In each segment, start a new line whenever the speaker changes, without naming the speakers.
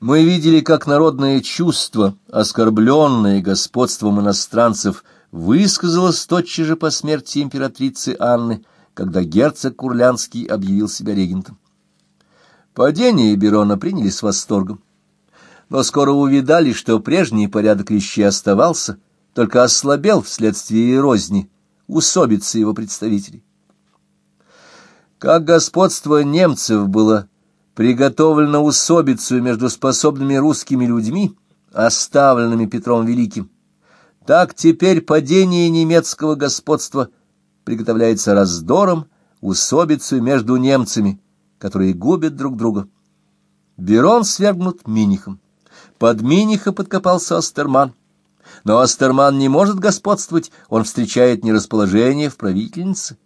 Мы видели, как народное чувство, оскорбленное господством иностранцев, высказалось тотчас же по смерти императрицы Анны, когда герцог Курлянский объявил себя регентом. Падение Берона приняли с восторгом, но скоро увидали, что прежний порядок вещей оставался, только ослабел вследствие розни, усобицы его представителей. Как господство немцев было приготовлено усобицу между способными русскими людьми, оставленными Петром Великим, так теперь падение немецкого господства приготовляется раздором, усобицей между немцами, которые губят друг друга. Берон свергнут Минихом. Под Миниха подкопался Астерман. Но Астерман не может господствовать, он встречает нерасположение в правительнице.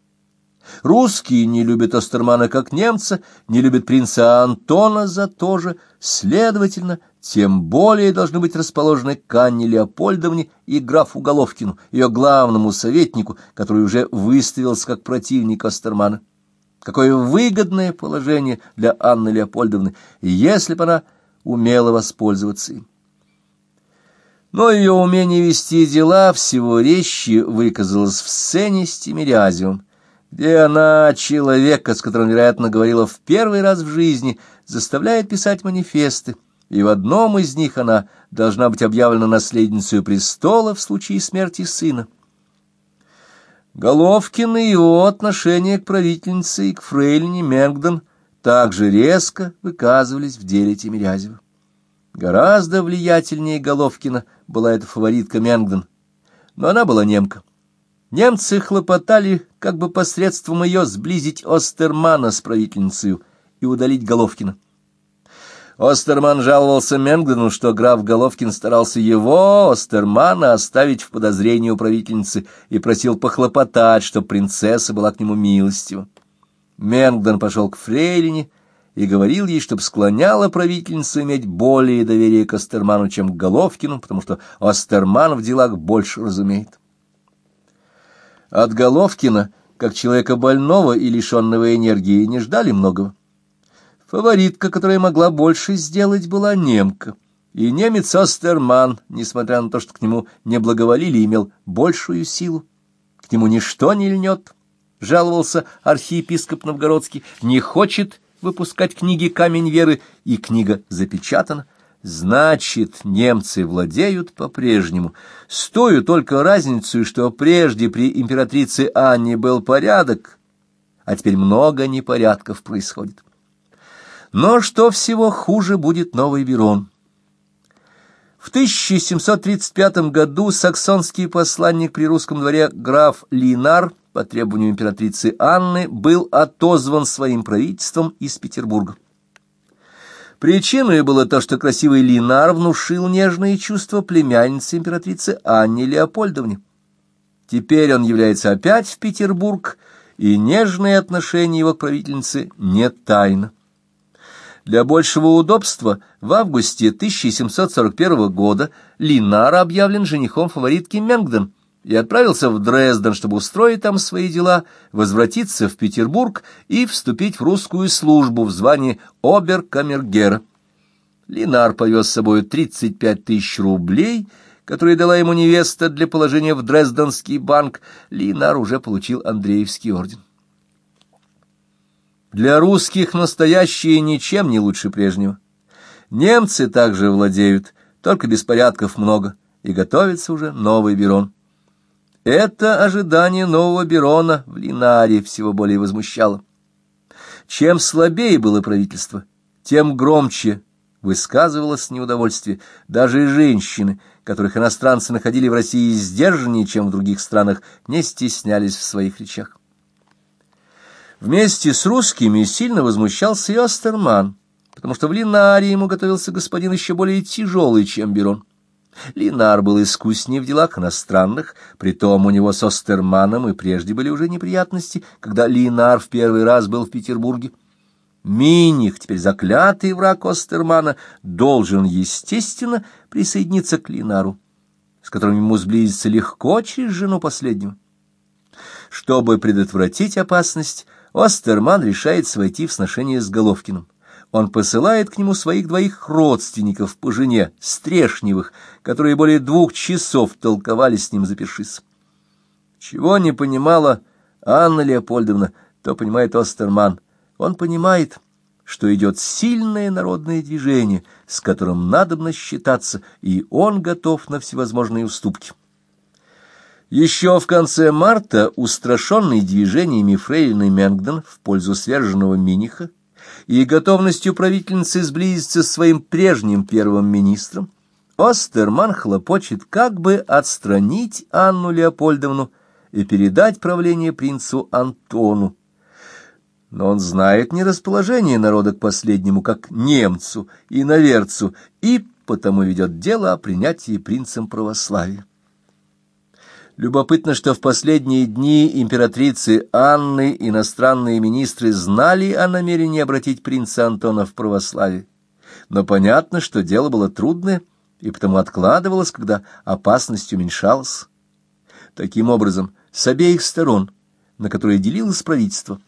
Русские не любят Остермана как немца, не любят принца Антона за то же, следовательно, тем более должны быть расположены к Анне Леопольдовне и графу Головкину, ее главному советнику, который уже выставился как противник Остермана. Какое выгодное положение для Анны Леопольдовны, если бы она умела воспользоваться им. Но ее умение вести дела всего резче выказалось в сцене с Тимирязевым, где она, человека, с которым, вероятно, говорила в первый раз в жизни, заставляет писать манифесты, и в одном из них она должна быть объявлена наследницей престола в случае смерти сына. Головкин и его отношение к правительнице и к фрейлине Мергдон также резко выказывались в деле Тимирязева. Гораздо влиятельнее Головкина была эта фаворитка Мергдон, но она была немка. Немцы хлопотали, как бы посредством ее сблизить Остермана с правительницей и удалить Головкина. Остерман жаловался Менгдену, что граф Головкин старался его, Остермана, оставить в подозрении у правительницы и просил похлопотать, чтобы принцесса была к нему милостива. Менгден пошел к фрейлине и говорил ей, чтобы склоняла правительницу иметь более доверие к Остерману, чем к Головкину, потому что Остерман в делах больше разумеет. От Головкина, как человека больного и лишенного энергии, не ждали многого. Фаворитка, которая могла больше сделать, была немка. И немец Остерман, несмотря на то, что к нему не благоволили, имел большую силу. К нему ничто не льнет, — жаловался архиепископ Новгородский, — не хочет выпускать книги «Камень веры», и книга запечатана. Значит, немцы владеют по-прежнему, с той только разницей, что прежде при императрице Анне был порядок, а теперь много непорядков происходит. Но что всего хуже будет новый Верон. В 1735 году саксонский посланник при русском дворе граф Линар по требованию императрицы Анны был отозван своим правительством из Петербурга. Причиной было то, что красивый Линар внушил нежные чувства племянницы императрицы Анне Леопольдовне. Теперь он является опять в Петербург, и нежные отношения его к правительнице не тайна. Для большего удобства в августе 1741 года Линар объявлен женихом фаворитки Менгден – и отправился в Дрезден, чтобы устроить там свои дела, возвратиться в Петербург и вступить в русскую службу в звании оберкамергера. Линар повез с собой 35 тысяч рублей, которые дала ему невеста для положения в Дрезденский банк. Линар уже получил Андреевский орден. Для русских настоящее ничем не лучше прежнего. Немцы также владеют, только беспорядков много, и готовится уже новый Берон. Это ожидание нового Берона в Линаре всего более возмущало. Чем слабее было правительство, тем громче высказывалось неудовольствие. Даже женщины, которых иностранцы находили в России сдержаннее, чем в других странах, не стеснялись в своих речах. Вместе с русскими сильно возмущался и Остерман, потому что в Линаре ему готовился господин еще более тяжелый, чем Берон. Линар был искуснее в делах иностранных, притом у него с Остерманом и прежде были уже неприятности, когда Линар в первый раз был в Петербурге. Миних, теперь заклятый враг Остермана, должен, естественно, присоединиться к Линару, с которым ему сблизиться легко через жену последнего. Чтобы предотвратить опасность, Остерман решает войти в сношение с Головкиным. Он посылает к нему своих двоих родственников по жене, Стрешневых, которые более двух часов толковали с ним запершись. Чего не понимала Анна Леопольдовна, то понимает Остерман. Он понимает, что идет сильное народное движение, с которым надо считаться, и он готов на всевозможные уступки. Еще в конце марта, устрашенный движениями Фрейлины Менгден в пользу сверженного Миниха и готовностью правительницы сблизиться с своим прежним первым министром, Остерман хлопочет, как бы отстранить Анну Леопольдовну и передать правление принцу Антону. Но он знает нерасположение народа к последнему, как немцу и наверцу, и потому ведет дело о принятии принцем православия. Любопытно, что в последние дни императрицы Анны иностранные министры знали о намерении обратить принца Антона в православие. Но понятно, что дело было трудное, и потому откладывалось, когда опасность уменьшалась. Таким образом, с обеих сторон, на которые делилось правительство,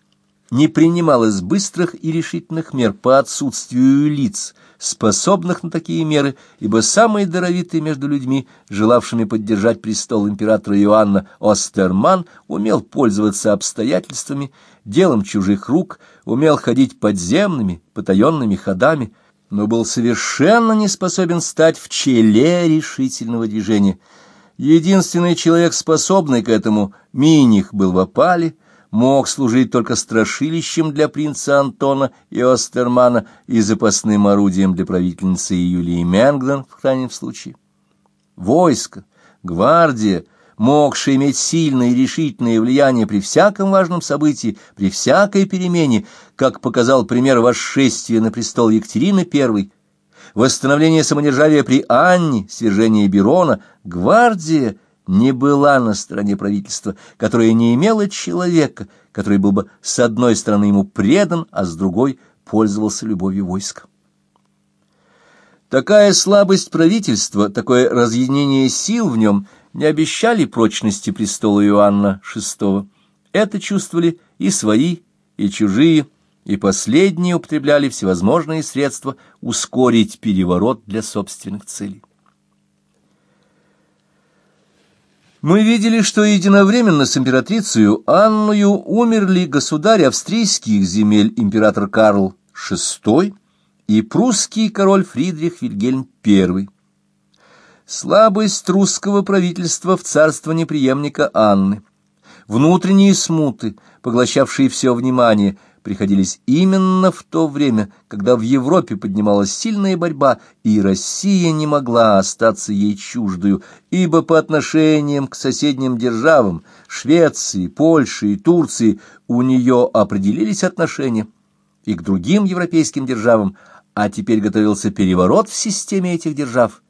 не принималось быстрых и решительных мер по отсутствию лиц, способных на такие меры, ибо самый даровитый между людьми, желавшими поддержать престол императора Иоанна Остерман, умел пользоваться обстоятельствами, делом чужих рук, умел ходить подземными, потаенными ходами, но был совершенно не способен стать в челе решительного движения. Единственный человек, способный к этому, Миних, был в опале, мог служить только страшилищем для принца Антона и Остермана и запасным орудием для правительницы Юлии Менгден в крайнем случае. Войско, гвардия, могшие иметь сильное и решительное влияние при всяком важном событии, при всякой перемене, как показал пример восшествия на престол Екатерины I, восстановление самодержавия при Анне, свержение Берона, гвардия — не была на стороне правительства, которое не имело человека, который был бы с одной стороны ему предан, а с другой пользовался любовью войска. Такая слабость правительства, такое разъединение сил в нем не обещали прочности престола Иоанна VI. Это чувствовали и свои, и чужие, и последние употребляли всевозможные средства ускорить переворот для собственных целей. Мы видели, что единовременно с императрицей Анною умерли государь австрийских земель император Карл VI и прусский король Фридрих Вильгельм I. Слабость русского правительства в царствовании преемника Анны, внутренние смуты, поглощавшие все внимание – приходились именно в то время, когда в Европе поднималась сильная борьба, и Россия не могла остаться ей чуждою, ибо по отношениям к соседним державам, Швеции, Польши и Турции, у нее определились отношения, и к другим европейским державам, а теперь готовился переворот в системе этих держав,